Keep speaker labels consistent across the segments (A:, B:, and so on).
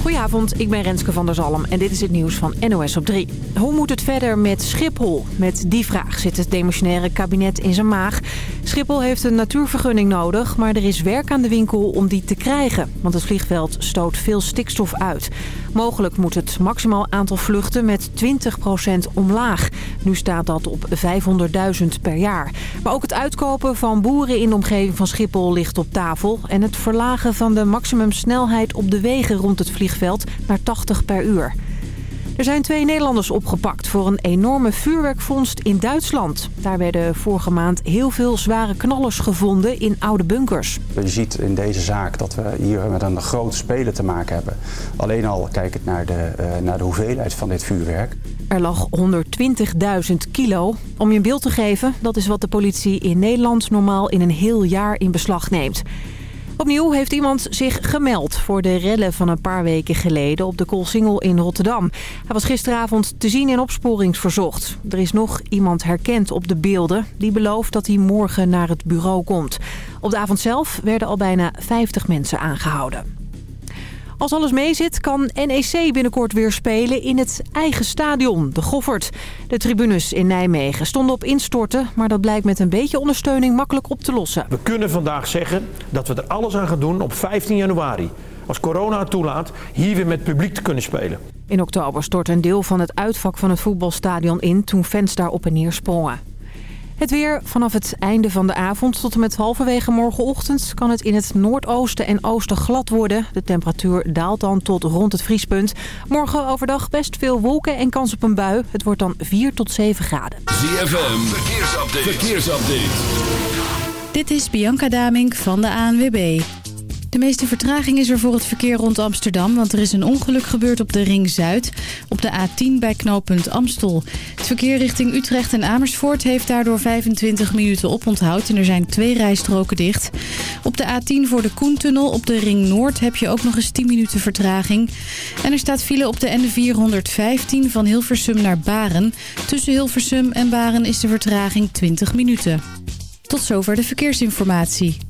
A: Goedenavond, ik ben Renske van der Zalm en dit is het nieuws van NOS op 3. Hoe moet het verder met Schiphol? Met die vraag zit het demissionaire kabinet in zijn maag. Schiphol heeft een natuurvergunning nodig, maar er is werk aan de winkel om die te krijgen. Want het vliegveld stoot veel stikstof uit. Mogelijk moet het maximaal aantal vluchten met 20% omlaag. Nu staat dat op 500.000 per jaar. Maar ook het uitkopen van boeren in de omgeving van Schiphol ligt op tafel. En het verlagen van de maximumsnelheid op de wegen rond het vliegveld naar 80 per uur. Er zijn twee Nederlanders opgepakt voor een enorme vuurwerkvondst in Duitsland. Daar werden vorige maand heel veel zware knallers gevonden in oude bunkers.
B: Je ziet in deze zaak dat we hier met een grote speler te maken hebben. Alleen al kijkend naar de, uh, naar de hoeveelheid van dit vuurwerk.
A: Er lag 120.000 kilo. Om je een beeld te geven, dat is wat de politie in Nederland normaal in een heel jaar in beslag neemt. Opnieuw heeft iemand zich gemeld voor de rellen van een paar weken geleden op de Koolsingel in Rotterdam. Hij was gisteravond te zien in opsporingsverzocht. Er is nog iemand herkend op de beelden. Die belooft dat hij morgen naar het bureau komt. Op de avond zelf werden al bijna 50 mensen aangehouden. Als alles meezit kan NEC binnenkort weer spelen in het eigen stadion, de Goffert. De tribunes in Nijmegen stonden op instorten, maar dat blijkt met een beetje ondersteuning makkelijk op te lossen.
C: We kunnen vandaag zeggen dat we er alles aan gaan doen op 15 januari. Als corona het toelaat, hier weer met publiek te kunnen spelen.
A: In oktober stort een deel van het uitvak van het voetbalstadion in toen fans daar op en neer sprongen. Het weer vanaf het einde van de avond tot en met halverwege morgenochtend... kan het in het noordoosten en oosten glad worden. De temperatuur daalt dan tot rond het vriespunt. Morgen overdag best veel wolken en kans op een bui. Het wordt dan 4 tot 7 graden.
D: ZFM, verkeersupdate. verkeersupdate.
E: Dit is Bianca Damink van de ANWB. De meeste vertraging is er voor het verkeer rond Amsterdam... want er is een ongeluk gebeurd op de Ring Zuid... op de A10 bij knooppunt Amstel. Het verkeer richting Utrecht en Amersfoort... heeft daardoor 25 minuten oponthoud... en er zijn twee rijstroken dicht. Op de A10 voor de Koentunnel op de Ring Noord... heb je ook nog eens 10 minuten vertraging. En er staat file op de N415 van Hilversum naar Baren. Tussen Hilversum en Baren is de vertraging 20 minuten. Tot zover de verkeersinformatie.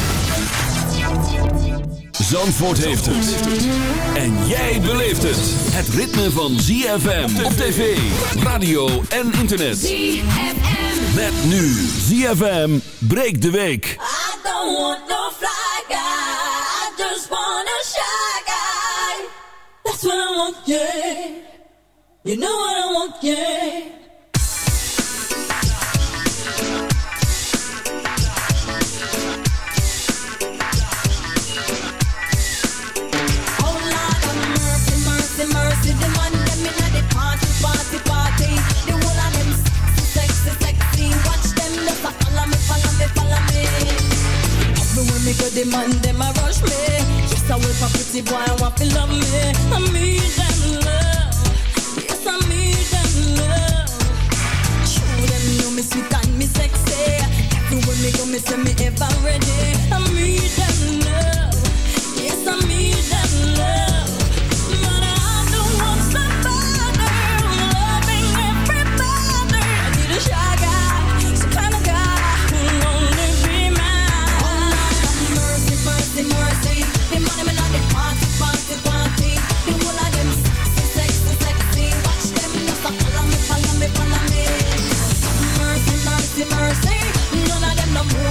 D: Zandvoort heeft het. En jij beleeft het. Het ritme van ZFM op tv, radio en internet.
F: ZFM.
D: Met nu ZFM breekt de week.
F: I don't want no fly guy. I just want a shy guy. That's what I want, yeah. You know what I want, yeah. Me go, the man them a rush me. Yes, I will for pretty boy, I want to love me. I need them love. Yes, I need them love. Show them know me sweet and me sexy. Everywhere me go, me say me ever ready. I need them love. Yes, I need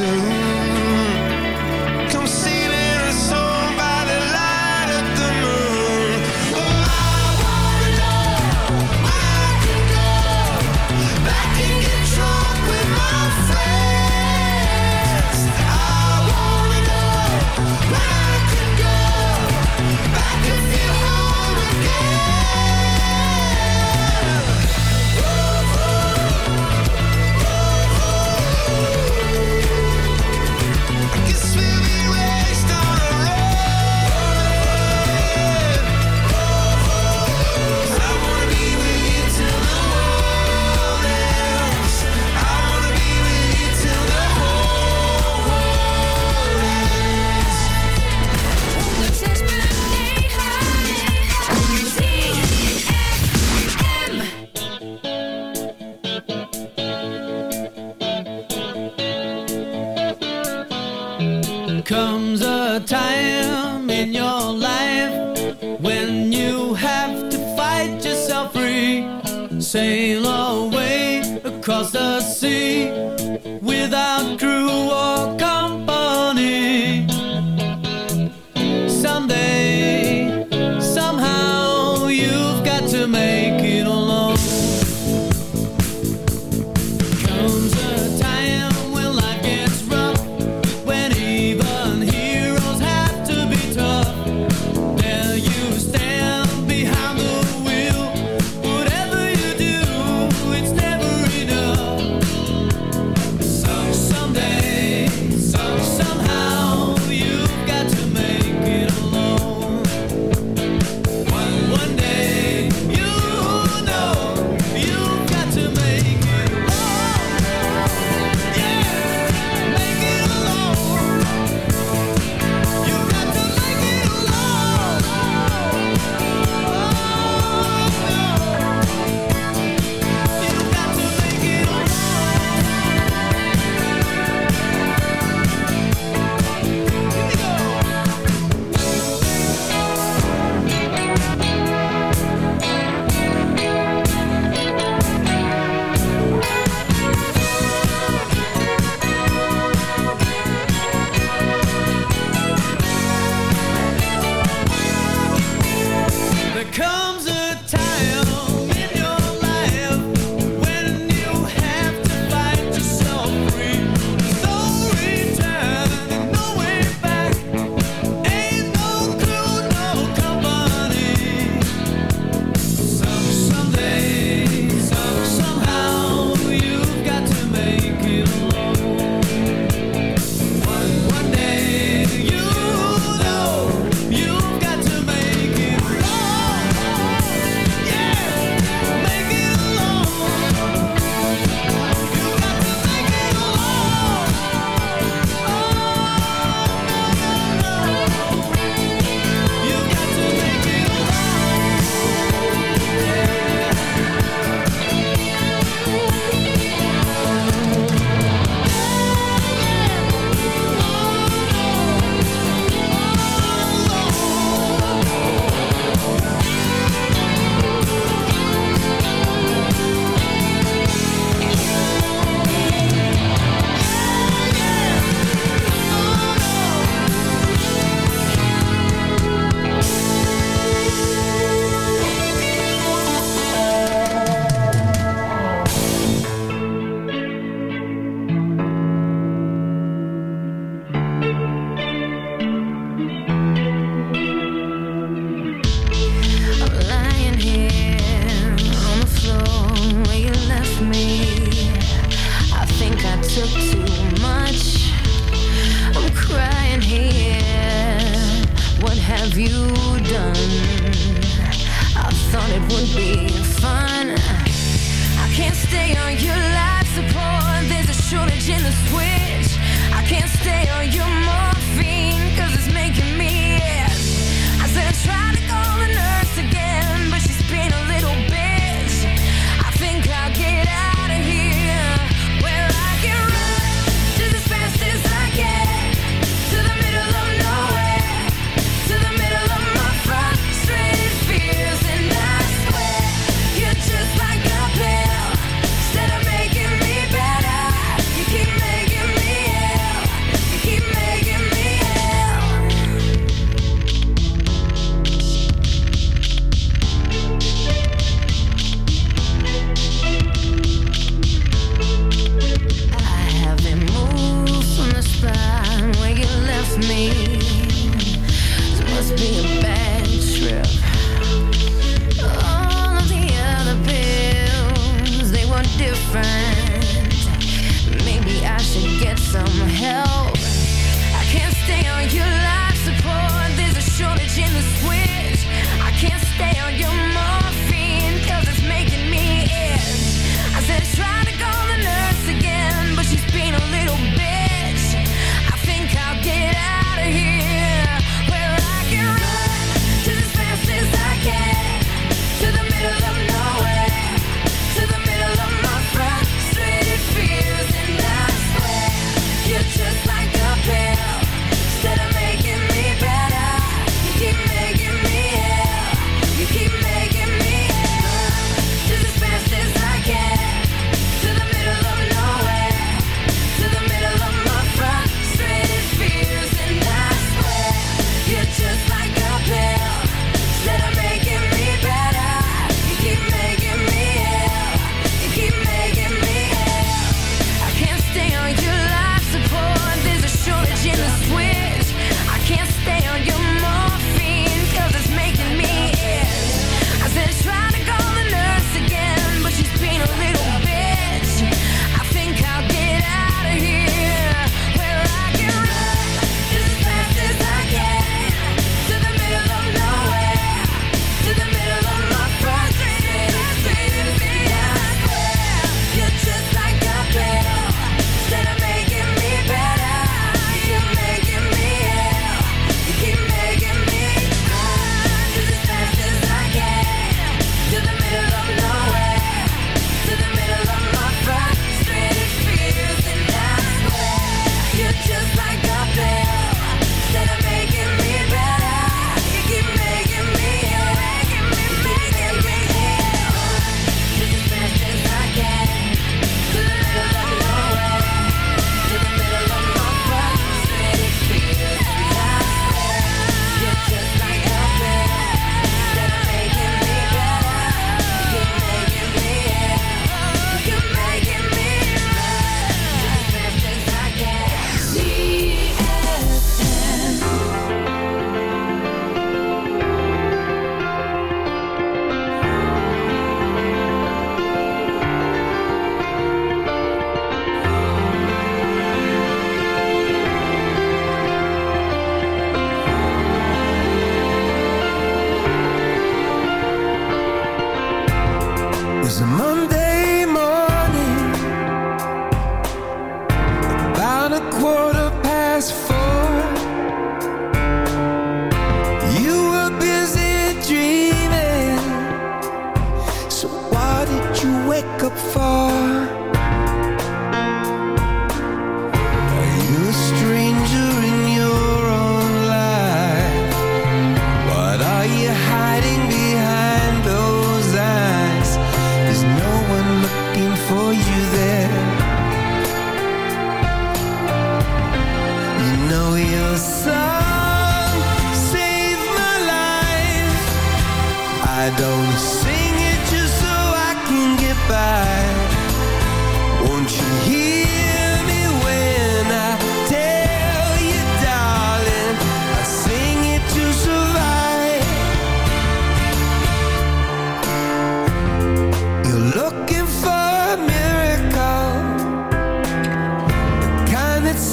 G: to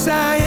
G: I.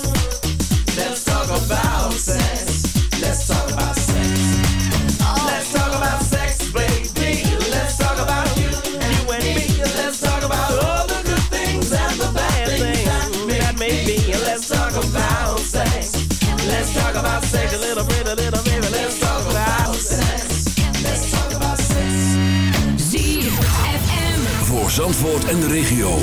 D: Zandvoort en de regio.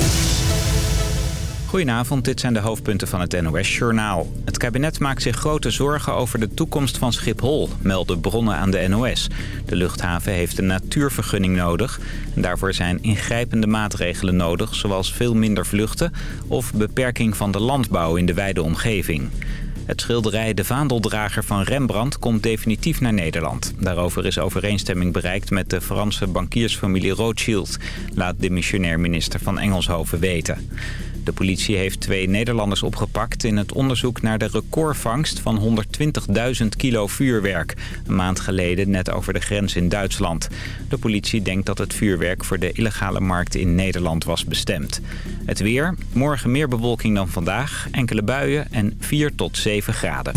H: Goedenavond, dit zijn de hoofdpunten van het NOS-journaal. Het kabinet maakt zich grote zorgen over de toekomst van Schiphol, melden bronnen aan de NOS. De luchthaven heeft een natuurvergunning nodig. En daarvoor zijn ingrijpende maatregelen nodig, zoals veel minder vluchten... of beperking van de landbouw in de wijde omgeving. Het schilderij De Vaandeldrager van Rembrandt komt definitief naar Nederland. Daarover is overeenstemming bereikt met de Franse bankiersfamilie Rothschild... laat de missionair minister van Engelshoven weten. De politie heeft twee Nederlanders opgepakt in het onderzoek naar de recordvangst van 120.000 kilo vuurwerk. Een maand geleden net over de grens in Duitsland. De politie denkt dat het vuurwerk voor de illegale markt in Nederland was bestemd. Het weer, morgen meer bewolking dan vandaag, enkele buien en 4 tot 7 graden.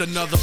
I: another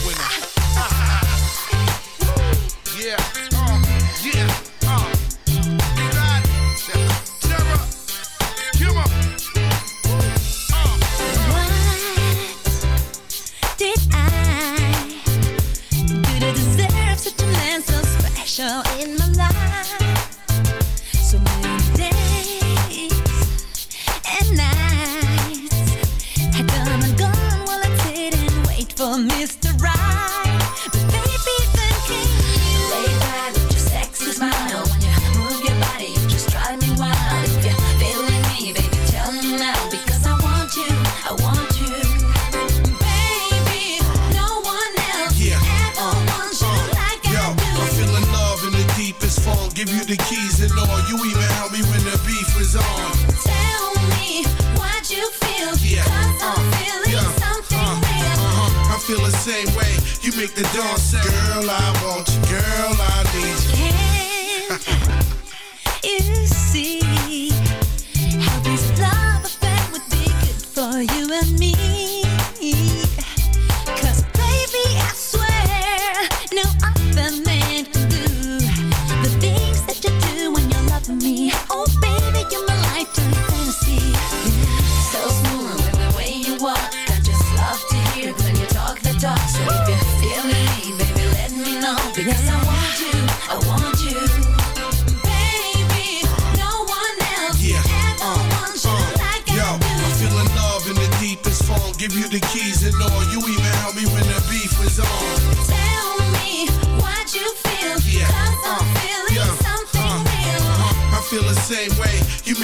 I: say, Girl, I want you, girl, I need you.
F: Can't you see how this love affair would be good for you and me?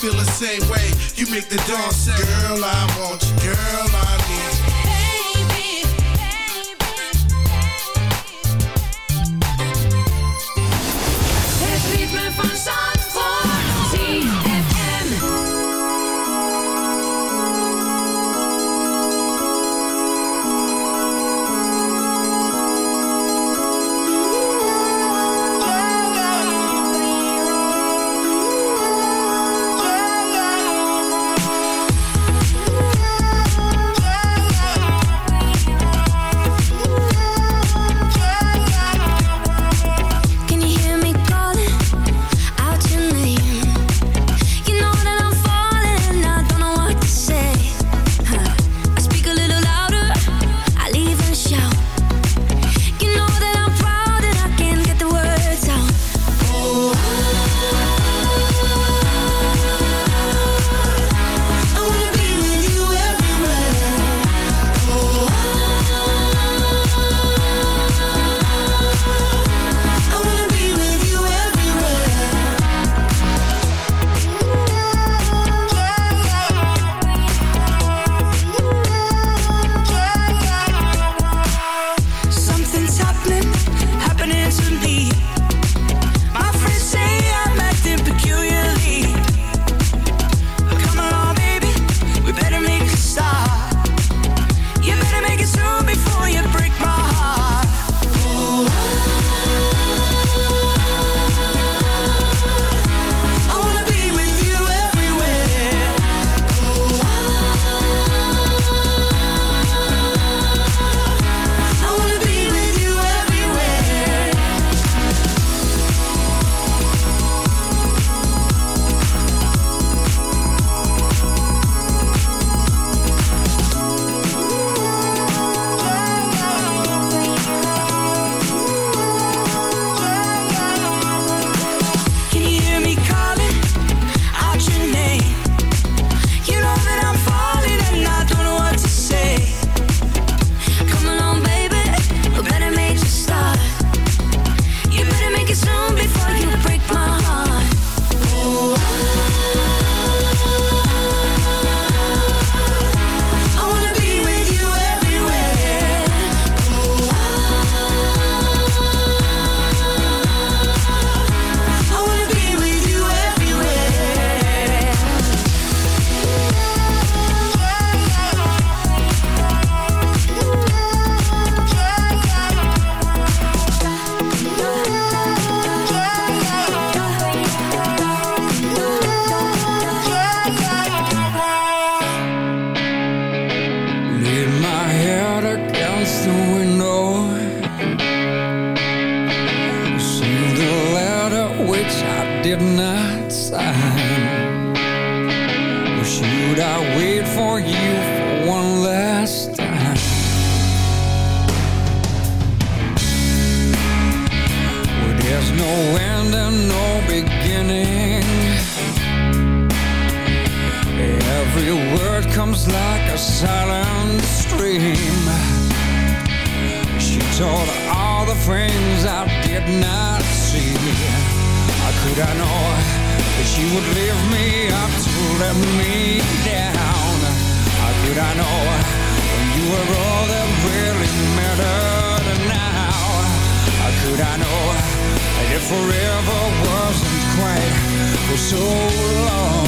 F: feel
I: the same way. You make the dawn say, Girl, I want you. Girl, I need you.
J: me down. How could I know when you were all that really mattered now? How could I know that it forever wasn't quite for so long?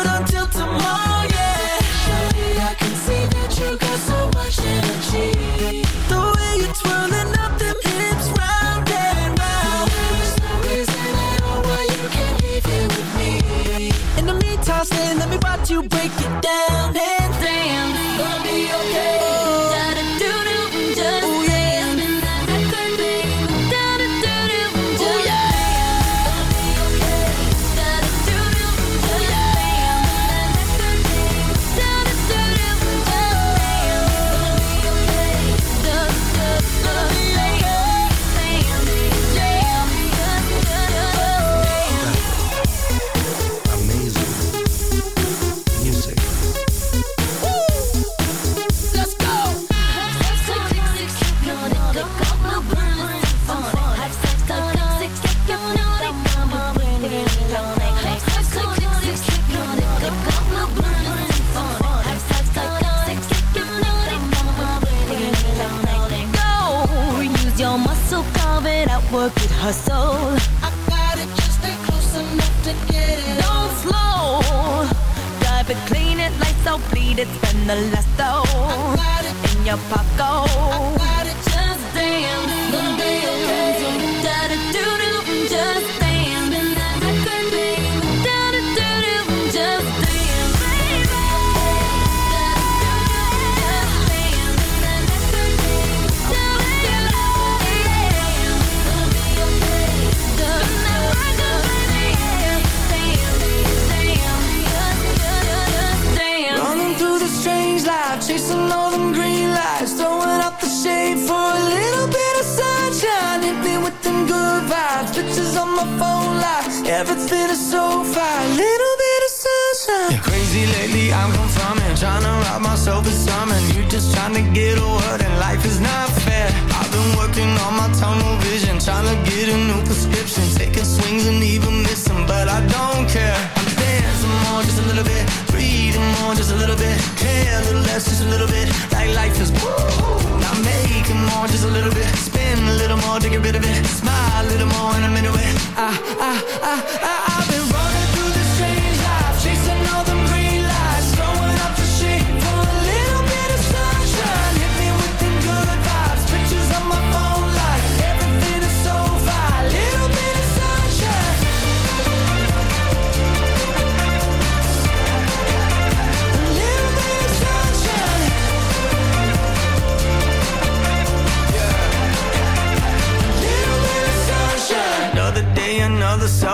K: it
F: until tomorrow, vibes, pictures on my phone live. Everything is so fine, little bit of sunshine.
L: Yeah, crazy lately, I'm confirming. Trying to rob myself of something. You're just trying to get a word, and life is not fair. I've been working on my tunnel vision. Trying to get a new prescription. Taking swings and even missing, but I don't care. More, just a little bit. Breathing more, just a little bit. Care a little less, just a little bit. Like life is woo. Not making more, just a little bit. Spin a little more to get rid of it. Smile a little more, and I'm into it. I, I, I, I, I've been running through this strange life, chasing all them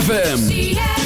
D: ZFM.